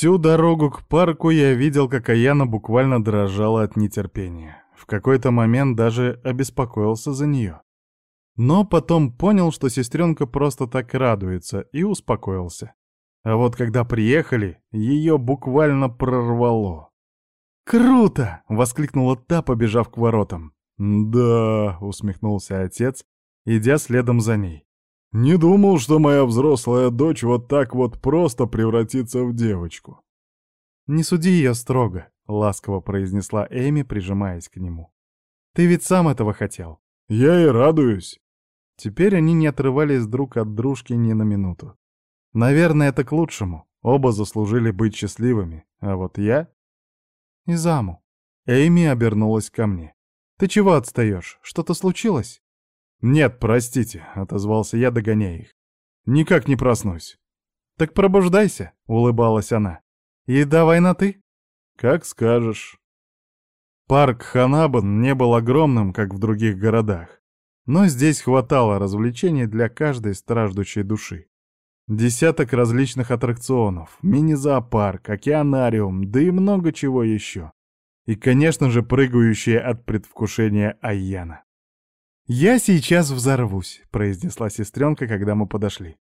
Всю дорогу к парку я видел, как Аяна буквально дрожала от нетерпения. В какой-то момент даже обеспокоился за нее. Но потом понял, что сестренка просто так радуется, и успокоился. А вот когда приехали, ее буквально прорвало. «Круто!» — воскликнула та, побежав к воротам. «Да», — усмехнулся отец, идя следом за ней. «Не думал, что моя взрослая дочь вот так вот просто превратится в девочку». «Не суди ее строго», — ласково произнесла Эми, прижимаясь к нему. «Ты ведь сам этого хотел». «Я и радуюсь». Теперь они не отрывались друг от дружки ни на минуту. Наверное, это к лучшему. Оба заслужили быть счастливыми, а вот я... И заму. Эйми обернулась ко мне. «Ты чего отстаешь? Что-то случилось?» «Нет, простите», — отозвался я, догоняя их. «Никак не проснусь». «Так пробуждайся», — улыбалась она. «И давай на «ты». «Как скажешь». Парк Ханабан не был огромным, как в других городах. Но здесь хватало развлечений для каждой страждущей души. Десяток различных аттракционов, мини-зоопарк, океанариум, да и много чего еще. И, конечно же, прыгающая от предвкушения Айяна. «Я сейчас взорвусь», — произнесла сестренка, когда мы подошли.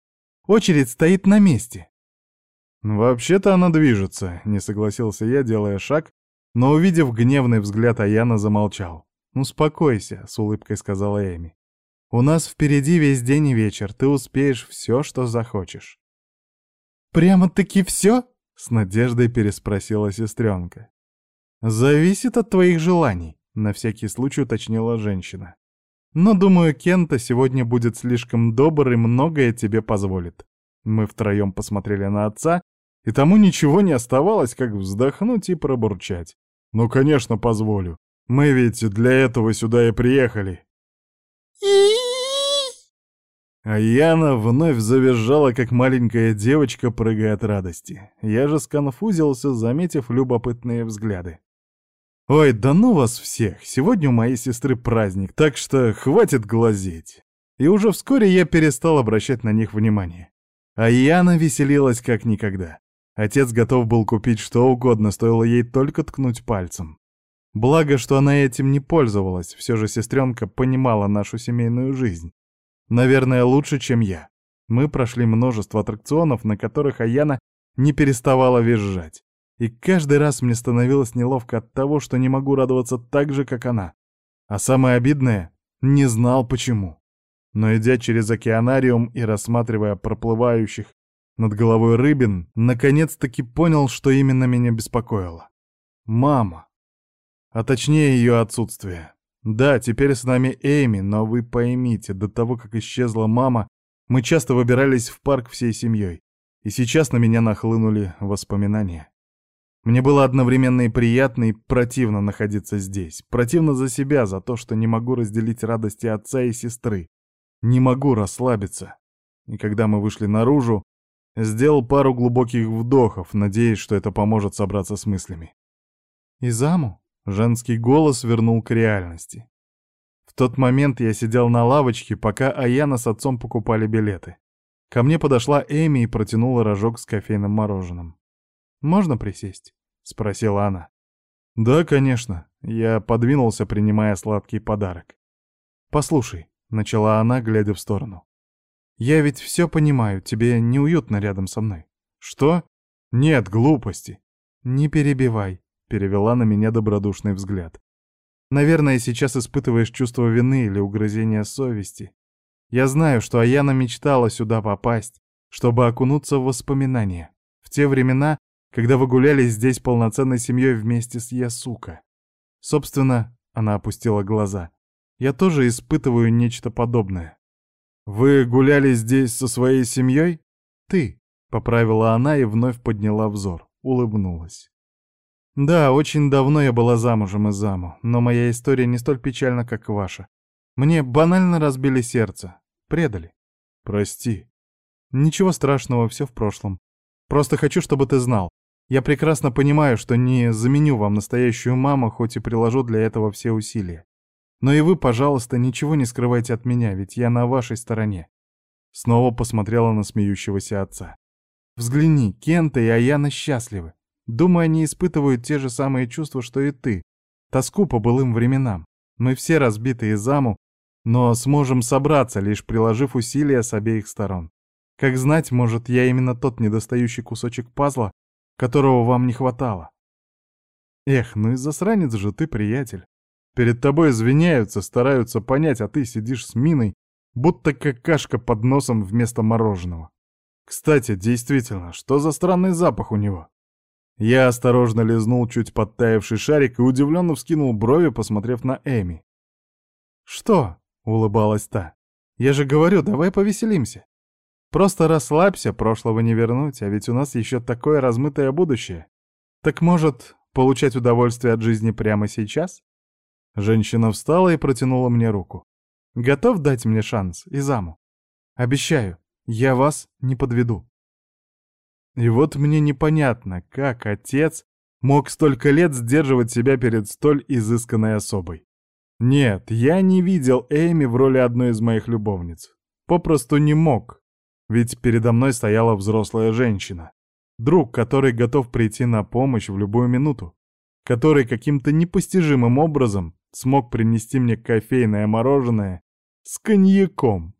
«Очередь стоит на месте». «Вообще-то она движется», — не согласился я, делая шаг, но, увидев гневный взгляд Аяна, замолчал. «Успокойся», — с улыбкой сказала Эми. «У нас впереди весь день и вечер, ты успеешь все, что захочешь». «Прямо-таки все?» — с надеждой переспросила сестренка. «Зависит от твоих желаний», — на всякий случай уточнила женщина. «Но, думаю, Кента сегодня будет слишком добр и многое тебе позволит». Мы втроем посмотрели на отца, и тому ничего не оставалось, как вздохнуть и пробурчать. «Ну, конечно, позволю. Мы ведь для этого сюда и приехали». А Яна вновь завизжала, как маленькая девочка, прыгая от радости. Я же сконфузился, заметив любопытные взгляды. «Ой, да ну вас всех! Сегодня у моей сестры праздник, так что хватит глазеть!» И уже вскоре я перестал обращать на них внимание. А Яна веселилась как никогда. Отец готов был купить что угодно, стоило ей только ткнуть пальцем. Благо, что она этим не пользовалась, все же сестренка понимала нашу семейную жизнь. Наверное, лучше, чем я. Мы прошли множество аттракционов, на которых Аяна не переставала визжать. И каждый раз мне становилось неловко от того, что не могу радоваться так же, как она. А самое обидное — не знал почему. Но идя через океанариум и рассматривая проплывающих над головой рыбин, наконец-таки понял, что именно меня беспокоило. Мама. А точнее ее отсутствие. Да, теперь с нами Эйми, но вы поймите, до того, как исчезла мама, мы часто выбирались в парк всей семьей. И сейчас на меня нахлынули воспоминания. Мне было одновременно и приятно, и противно находиться здесь. Противно за себя, за то, что не могу разделить радости отца и сестры. Не могу расслабиться. И когда мы вышли наружу, сделал пару глубоких вдохов, надеясь, что это поможет собраться с мыслями. «Изаму?» — женский голос вернул к реальности. В тот момент я сидел на лавочке, пока Аяна с отцом покупали билеты. Ко мне подошла Эми и протянула рожок с кофейным мороженым. «Можно присесть?» — спросила она. «Да, конечно». Я подвинулся, принимая сладкий подарок. «Послушай», — начала она, глядя в сторону. «Я ведь все понимаю, тебе неуютно рядом со мной». «Что? Нет, глупости». «Не перебивай», — перевела на меня добродушный взгляд. «Наверное, сейчас испытываешь чувство вины или угрызения совести. Я знаю, что Аяна мечтала сюда попасть, чтобы окунуться в воспоминания. В те времена, когда вы гуляли здесь полноценной семьей вместе с Ясука. Собственно, она опустила глаза. Я тоже испытываю нечто подобное. Вы гуляли здесь со своей семьей? Ты, поправила она и вновь подняла взор, улыбнулась. Да, очень давно я была замужем и заму, но моя история не столь печальна, как ваша. Мне банально разбили сердце, предали. Прости. Ничего страшного, все в прошлом. Просто хочу, чтобы ты знал. Я прекрасно понимаю, что не заменю вам настоящую маму, хоть и приложу для этого все усилия. Но и вы, пожалуйста, ничего не скрывайте от меня, ведь я на вашей стороне. Снова посмотрела на смеющегося отца. Взгляни, Кента и Аяна счастливы. Думаю, они испытывают те же самые чувства, что и ты. Тоску по былым временам. Мы все разбиты из заму, но сможем собраться, лишь приложив усилия с обеих сторон. Как знать, может, я именно тот недостающий кусочек пазла, которого вам не хватало. Эх, ну и засранец же ты, приятель. Перед тобой извиняются, стараются понять, а ты сидишь с миной, будто какашка под носом вместо мороженого. Кстати, действительно, что за странный запах у него? Я осторожно лизнул чуть подтаявший шарик и удивленно вскинул брови, посмотрев на Эми. «Что?» — улыбалась та. «Я же говорю, давай повеселимся. Просто расслабься, прошлого не вернуть, а ведь у нас еще такое размытое будущее. Так может, получать удовольствие от жизни прямо сейчас?» Женщина встала и протянула мне руку. «Готов дать мне шанс, Изаму? Обещаю, я вас не подведу». И вот мне непонятно, как отец мог столько лет сдерживать себя перед столь изысканной особой. Нет, я не видел Эйми в роли одной из моих любовниц. Попросту не мог, ведь передо мной стояла взрослая женщина. Друг, который готов прийти на помощь в любую минуту, который каким-то непостижимым образом смог принести мне кофейное мороженое с коньяком.